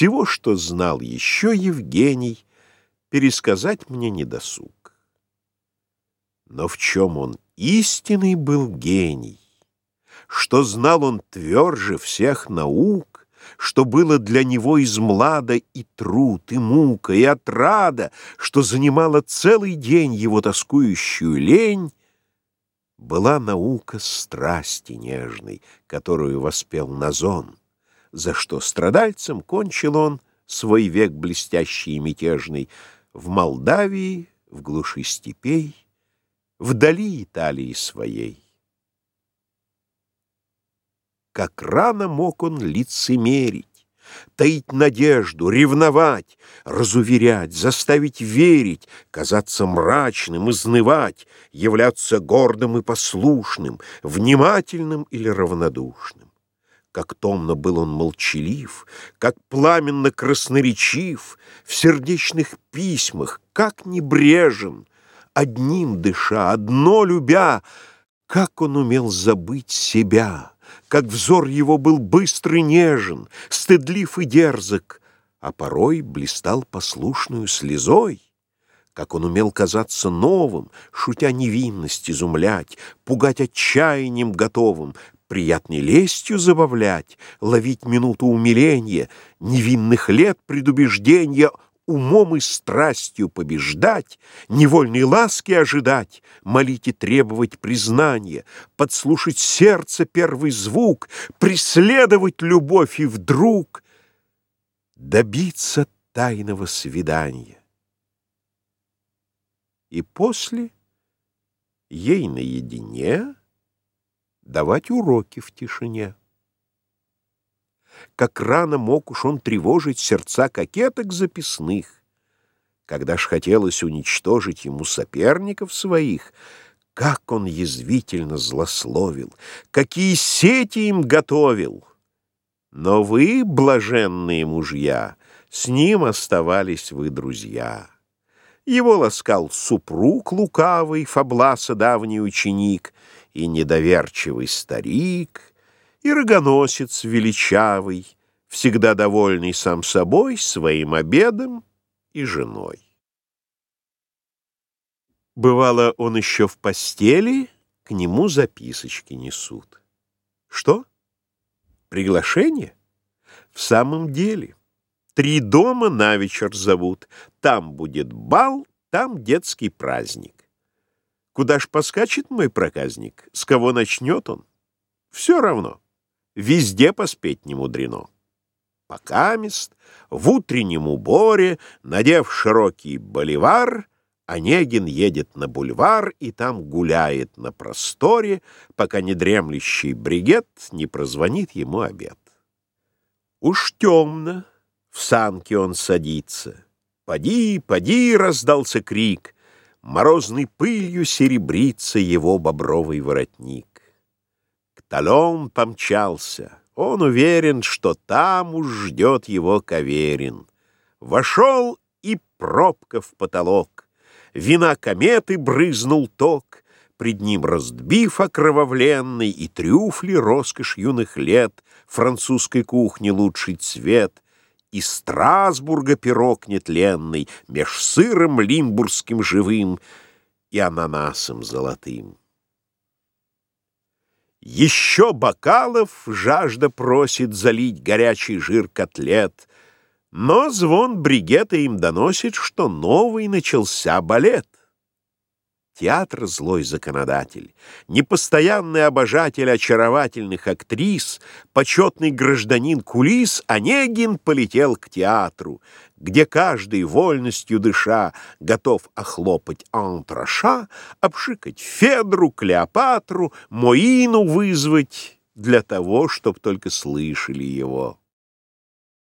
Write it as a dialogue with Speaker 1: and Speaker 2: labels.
Speaker 1: Всего, что знал еще Евгений, пересказать мне не досуг. Но в чем он истинный был гений, что знал он тверже всех наук, что было для него из млада и труд, и мука, и отрада, что занимала целый день его тоскующую лень, была наука страсти нежной, которую воспел Назон, за что страдальцем кончил он свой век блестящий и мятежный в Молдавии, в глуши степей, вдали Италии своей. Как рано мог он лицемерить, таить надежду, ревновать, разуверять, заставить верить, казаться мрачным, изнывать, являться гордым и послушным, внимательным или равнодушным. Как томно был он молчалив, как пламенно красноречив, в сердечных письмах, как небрежен, одним дыша, одно любя, как он умел забыть себя, как взор его был быстрый нежен, стыдлив и дерзок, а порой блистал послушную слезой, как он умел казаться новым, шутя невинность изумлять, пугать отчаянием готовым, приятной лестью забавлять, ловить минуту умиления, невинных лет предубеждения — умом и страстью побеждать, невольной ласки ожидать, молить и требовать признания, подслушать сердце первый звук, преследовать любовь и вдруг добиться тайного свидания. И после ей наедине давать уроки в тишине как рано мог уж он тревожить сердца кокеток записных. Когда ж хотелось уничтожить ему соперников своих, как он язвительно злословил, какие сети им готовил. Но вы, блаженные мужья, с ним оставались вы друзья. Его ласкал супруг лукавый, Фабласа давний ученик, и недоверчивый старик — и рогоносец величавый, всегда довольный сам собой, своим обедом и женой. Бывало, он еще в постели, к нему записочки несут. Что? Приглашение? В самом деле. Три дома на вечер зовут. Там будет бал, там детский праздник. Куда ж поскачет мой проказник? С кого начнет он? Все равно. Везде поспеть не мудрено. Покамест, в утреннем уборе, надев широкий боливар, Онегин едет на бульвар и там гуляет на просторе, пока недремлющий бригет не прозвонит ему обед. Уж темно, в санке он садится. «Поди, поди!» — раздался крик. Морозной пылью серебрится его бобровый воротник. Талон помчался. Он уверен, что там уж ждет его Каверин. Вошел и пробка в потолок. Вина кометы брызнул ток, Пред ним раздбив окровавленный И трюфли роскошь юных лет, Французской кухни лучший цвет, И Страсбурга пирог нетленный Меж сыром лимбургским живым И ананасом золотым. Еще бокалов жажда просит залить горячий жир котлет, но звон бригета им доносит, что новый начался балет. Театр — злой законодатель, непостоянный обожатель очаровательных актрис, почетный гражданин кулис, Онегин полетел к театру, где каждый, вольностью дыша, готов охлопать антраша, обшикать Федру, Клеопатру, Моину вызвать для того, чтоб только слышали его.